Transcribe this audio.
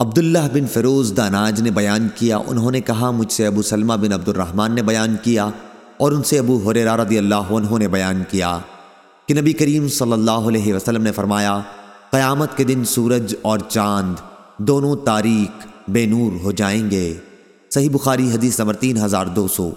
عبداللہ بن فیروز داناج نے بیان کیا، انہوں نے کہا، مجھ سے ابو سلمہ بن عبد الرحمن نے بیان کیا اور ان سے ابو حریرہ رضی اللہ عنہ نے بیان کیا کہ نبی کریم صلی اللہ علیہ وسلم نے فرمایا، قیامت کے دن سورج اور چاند دونوں تاریک بے نور ہو جائیں گے۔ صحیح بخاری حدیث نمبر تین ہزار دو سو۔